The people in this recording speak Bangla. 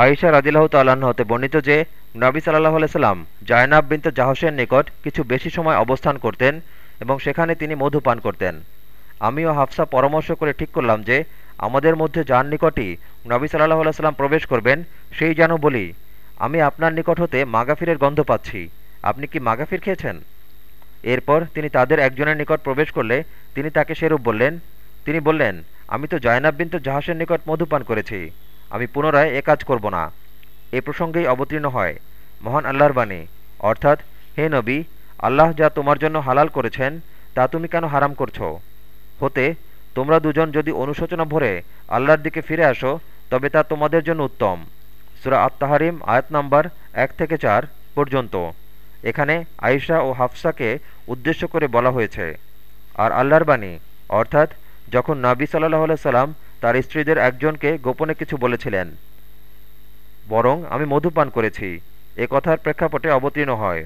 আয়েশা রাদিল্লাহ তাল্লাহ্ন হতে বর্ণিত যে, নবী সাল্লাহ আলাইসাল্লাম জায়নাব বিনতে জাহসের নিকট কিছু বেশি সময় অবস্থান করতেন এবং সেখানে তিনি মধু পান করতেন। আমি ও হাফসা পরামর্শ করে ঠিক করলাম যে, আমাদের মধ্যে যার নিকটই নবী সাল্লাহ আলাইসাল্লাম প্রবেশ করবেন, সেই যেন বলি, আমি আপনার নিকট হতে মাগাফিরের গন্ধ পাচ্ছি। আপনি কি মাগাফির খেয়েছেন? এরপর তিনি তাদের একজনের নিকট প্রবেশ করলে তিনি তাকে সেরূপ বললেন, তিনি বললেন, আমি তো জয়নাব বিন্তু জাহাসের নিকট মধুপান করেছি। আমি পুনরায় এ কাজ করব না। এ প্রসঙ্গেই অবতীর্ণ হয়, মহান আল্লাহর বাণী। অর্থাৎ, হে নবী, আল্লাহ যা তোমার জন্য হালাল করেছেন, তা তুমি কেন হারাম করছ? হতে, তোমরা দুজন যদি অনুশোচনা ভরে আল্লাহর দিকে ফিরে আসো, তবে তা তোমাদের জন্য উত্তম। সুরা আত্মাহারিম আয়াত নাম্বার এক থেকে চার পর্যন্ত। এখানে আয়েশা ও হাফসাকে উদ্দেশ্য করে বলা হয়েছে। আর আল্লাহর বাণী, অর্থাৎ, যখন নাবি সাল্লাহ সাল্লাম তার স্ত্রীদের একজনকে গোপনে কিছু বলেছিলেন। বরং আমি মধুপান করেছি। এ কথার প্রেক্ষাপটে অবতীর্ণ হয়।